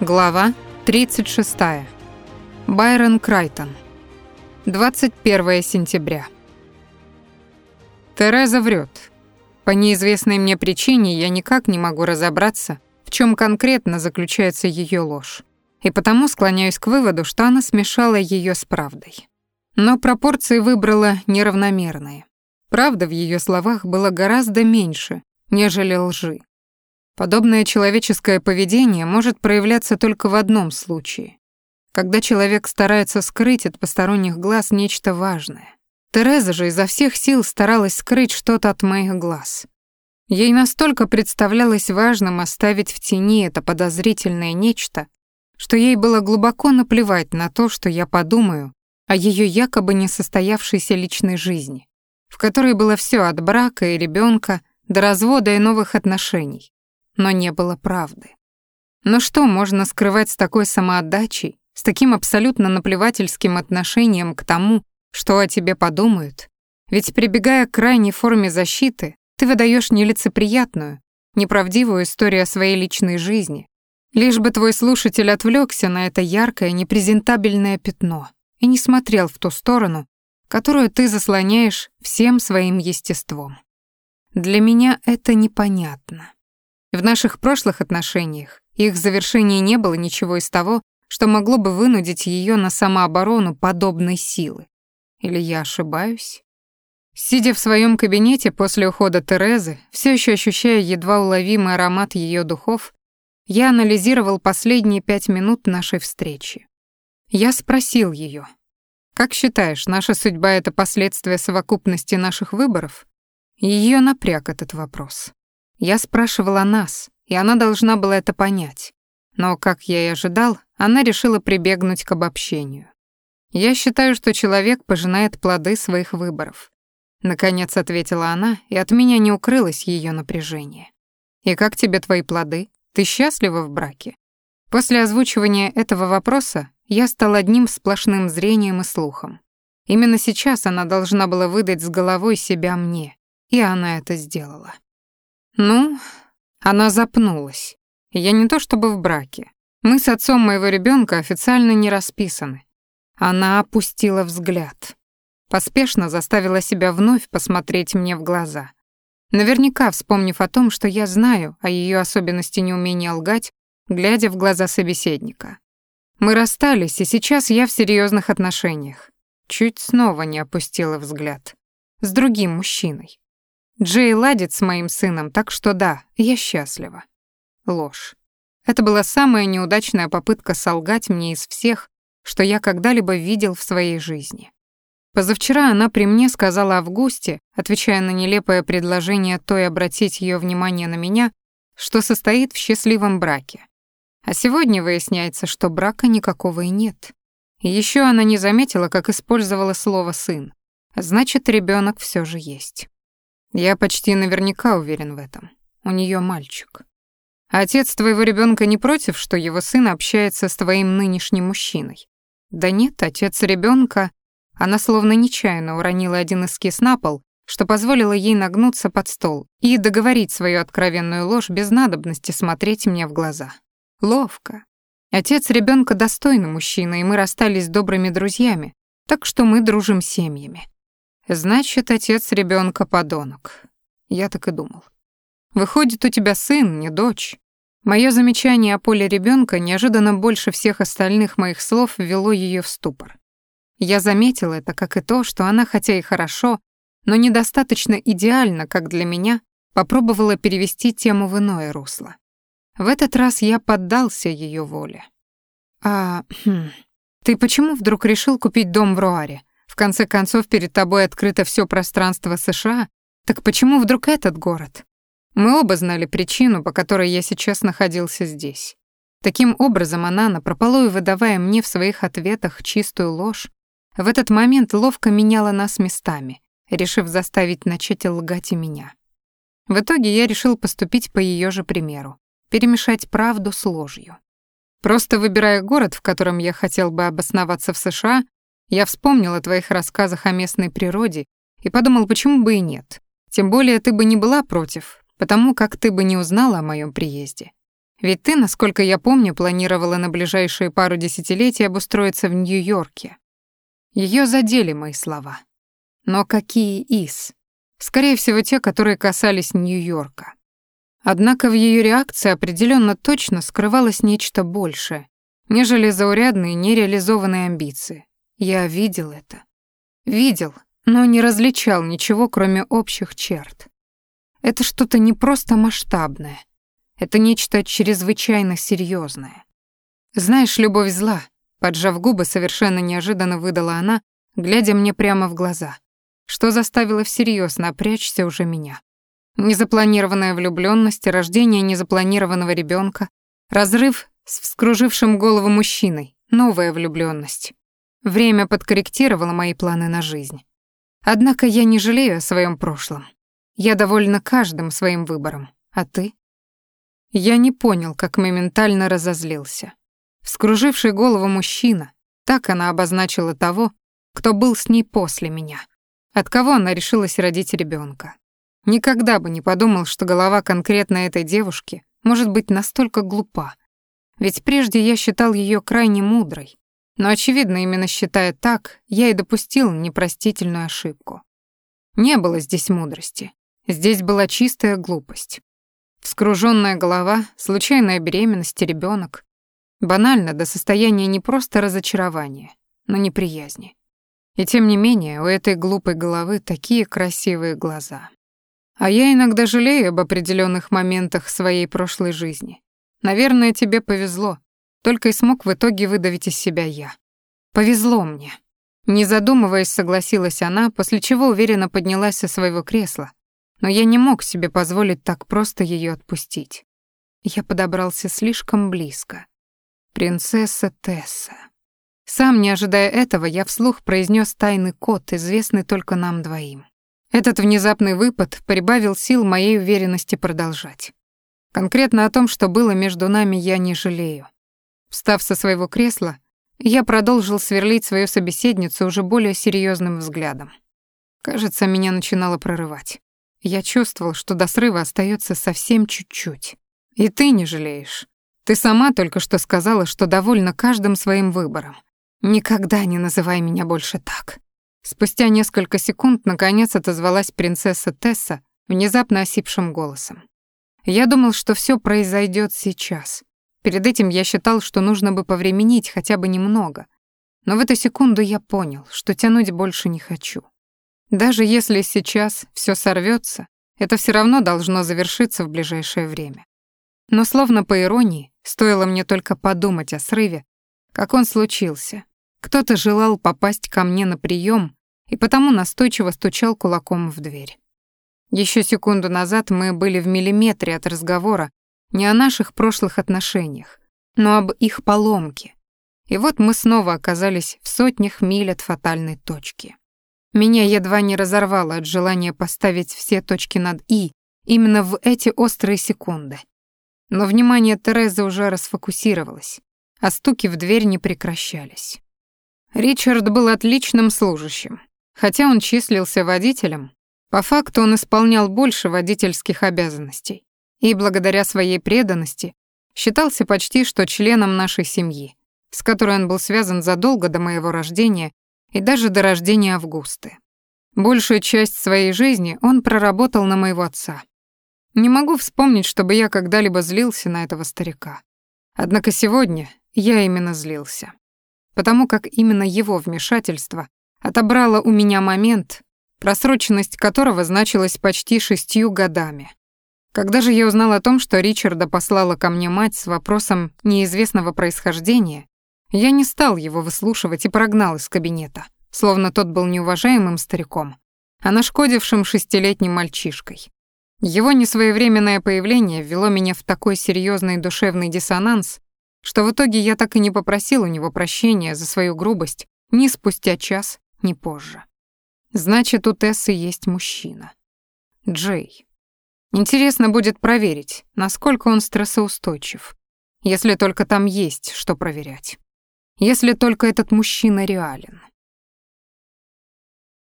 Глава 36. Байрон Крайтон. 21 сентября. Тереза врет. По неизвестной мне причине я никак не могу разобраться, в чем конкретно заключается ее ложь, и потому склоняюсь к выводу, что она смешала ее с правдой. Но пропорции выбрала неравномерные. Правда в ее словах было гораздо меньше, нежели лжи. Подобное человеческое поведение может проявляться только в одном случае. Когда человек старается скрыть от посторонних глаз нечто важное. Тереза же изо всех сил старалась скрыть что-то от моих глаз. Ей настолько представлялось важным оставить в тени это подозрительное нечто, что ей было глубоко наплевать на то, что я подумаю о ее якобы несостоявшейся личной жизни, в которой было все от брака и ребенка до развода и новых отношений но не было правды. Но что можно скрывать с такой самоотдачей, с таким абсолютно наплевательским отношением к тому, что о тебе подумают? Ведь прибегая к крайней форме защиты, ты выдаешь нелицеприятную, неправдивую историю о своей личной жизни, лишь бы твой слушатель отвлекся на это яркое, непрезентабельное пятно и не смотрел в ту сторону, которую ты заслоняешь всем своим естеством. Для меня это непонятно. В наших прошлых отношениях их завершении не было ничего из того, что могло бы вынудить ее на самооборону подобной силы. Или я ошибаюсь? Сидя в своем кабинете после ухода Терезы, все еще ощущая едва уловимый аромат ее духов, я анализировал последние пять минут нашей встречи. Я спросил ее: «Как считаешь, наша судьба — это последствия совокупности наших выборов?» Ее напряг этот вопрос. Я спрашивала нас, и она должна была это понять. Но, как я и ожидал, она решила прибегнуть к обобщению. «Я считаю, что человек пожинает плоды своих выборов», — наконец ответила она, и от меня не укрылось ее напряжение. «И как тебе твои плоды? Ты счастлива в браке?» После озвучивания этого вопроса я стал одним сплошным зрением и слухом. Именно сейчас она должна была выдать с головой себя мне, и она это сделала. Ну, она запнулась. Я не то чтобы в браке. Мы с отцом моего ребенка официально не расписаны. Она опустила взгляд. Поспешно заставила себя вновь посмотреть мне в глаза. Наверняка вспомнив о том, что я знаю о ее особенности неумения лгать, глядя в глаза собеседника. Мы расстались, и сейчас я в серьезных отношениях. Чуть снова не опустила взгляд. С другим мужчиной. Джей ладит с моим сыном, так что да, я счастлива. Ложь. Это была самая неудачная попытка солгать мне из всех, что я когда-либо видел в своей жизни. Позавчера она при мне сказала Августе, отвечая на нелепое предложение той обратить ее внимание на меня, что состоит в счастливом браке. А сегодня выясняется, что брака никакого и нет. Еще она не заметила, как использовала слово «сын». Значит, ребенок все же есть. Я почти наверняка уверен в этом. У нее мальчик. Отец твоего ребенка не против, что его сын общается с твоим нынешним мужчиной? Да нет, отец ребенка. Она словно нечаянно уронила один эскиз на пол, что позволило ей нагнуться под стол и договорить свою откровенную ложь без надобности смотреть мне в глаза. Ловко. Отец ребенка достойный мужчина, и мы расстались добрыми друзьями, так что мы дружим семьями. Значит, отец ребенка подонок. Я так и думал. Выходит, у тебя сын, не дочь. Мое замечание о поле ребенка неожиданно больше всех остальных моих слов ввело ее в ступор. Я заметил это, как и то, что она, хотя и хорошо, но недостаточно идеально, как для меня, попробовала перевести тему в иное русло. В этот раз я поддался ее воле. «А, хм, ты почему вдруг решил купить дом в Руаре? Конце концов, перед тобой открыто все пространство США, так почему вдруг этот город? Мы оба знали причину, по которой я сейчас находился здесь. Таким образом, она, напропалую выдавая мне в своих ответах чистую ложь, в этот момент ловко меняла нас местами, решив заставить начать лгать и меня. В итоге я решил поступить по ее же примеру, перемешать правду с ложью. Просто выбирая город, в котором я хотел бы обосноваться в США, я вспомнил о твоих рассказах о местной природе и подумал, почему бы и нет. Тем более ты бы не была против, потому как ты бы не узнала о моем приезде. Ведь ты, насколько я помню, планировала на ближайшие пару десятилетий обустроиться в Нью-Йорке. Ее задели мои слова. Но какие из? Скорее всего, те, которые касались Нью-Йорка. Однако в ее реакции определенно точно скрывалось нечто большее, нежели заурядные нереализованные амбиции. Я видел это. Видел, но не различал ничего, кроме общих черт. Это что-то не просто масштабное. Это нечто чрезвычайно серьезное. Знаешь, любовь зла, поджав губы, совершенно неожиданно выдала она, глядя мне прямо в глаза, что заставило всерьез напрячься уже меня. Незапланированная влюблённость, рождение незапланированного ребёнка, разрыв с вскружившим голову мужчиной, новая влюблённость. Время подкорректировало мои планы на жизнь. Однако я не жалею о своем прошлом. Я довольна каждым своим выбором. А ты? Я не понял, как моментально разозлился. Вскруживший голову мужчина, так она обозначила того, кто был с ней после меня. От кого она решилась родить ребенка. Никогда бы не подумал, что голова конкретно этой девушки может быть настолько глупа. Ведь прежде я считал ее крайне мудрой, но, очевидно, именно считая так, я и допустил непростительную ошибку. Не было здесь мудрости. Здесь была чистая глупость. Вскруженная голова, случайная беременность и ребенок. Банально до состояния не просто разочарования, но неприязни. И тем не менее, у этой глупой головы такие красивые глаза. А я иногда жалею об определенных моментах своей прошлой жизни. Наверное, тебе повезло. Только и смог в итоге выдавить из себя я. Повезло мне. Не задумываясь, согласилась она, после чего уверенно поднялась со своего кресла. Но я не мог себе позволить так просто ее отпустить. Я подобрался слишком близко. Принцесса Тесса. Сам не ожидая этого, я вслух произнес тайный код, известный только нам двоим. Этот внезапный выпад прибавил сил моей уверенности продолжать. Конкретно о том, что было между нами, я не жалею. Встав со своего кресла, я продолжил сверлить свою собеседницу уже более серьезным взглядом. Кажется, меня начинало прорывать. Я чувствовал, что до срыва остается совсем чуть-чуть. И ты не жалеешь. Ты сама только что сказала, что довольна каждым своим выбором. Никогда не называй меня больше так. Спустя несколько секунд наконец отозвалась принцесса Тесса внезапно осипшим голосом. Я думал, что все произойдет сейчас, Перед этим я считал, что нужно бы повременить хотя бы немного. Но в эту секунду я понял, что тянуть больше не хочу. Даже если сейчас все сорвется, это все равно должно завершиться в ближайшее время. Но словно по иронии, стоило мне только подумать о срыве, как он случился. Кто-то желал попасть ко мне на прием и потому настойчиво стучал кулаком в дверь. Еще секунду назад мы были в миллиметре от разговора не о наших прошлых отношениях, но об их поломке. И вот мы снова оказались в сотнях миль от фатальной точки. Меня едва не разорвало от желания поставить все точки над «и» именно в эти острые секунды. Но внимание Терезы уже расфокусировалось, а стуки в дверь не прекращались. Ричард был отличным служащим. Хотя он числился водителем, по факту он исполнял больше водительских обязанностей и благодаря своей преданности считался почти что членом нашей семьи, с которой он был связан задолго до моего рождения и даже до рождения Августы. Большую часть своей жизни он проработал на моего отца. Не могу вспомнить, чтобы я когда-либо злился на этого старика. Однако сегодня я именно злился. Потому как именно его вмешательство отобрало у меня момент, просроченность которого значилась почти шестью годами. Когда же я узнал о том, что Ричарда послала ко мне мать с вопросом неизвестного происхождения, я не стал его выслушивать и прогнал из кабинета, словно тот был неуважаемым стариком, а нашкодившим шестилетним мальчишкой. Его несвоевременное появление ввело меня в такой серьезный душевный диссонанс, что в итоге я так и не попросил у него прощения за свою грубость ни спустя час, ни позже. Значит, у Тессы есть мужчина. Джей. Интересно будет проверить, насколько он стрессоустойчив, если только там есть что проверять. Если только этот мужчина реален.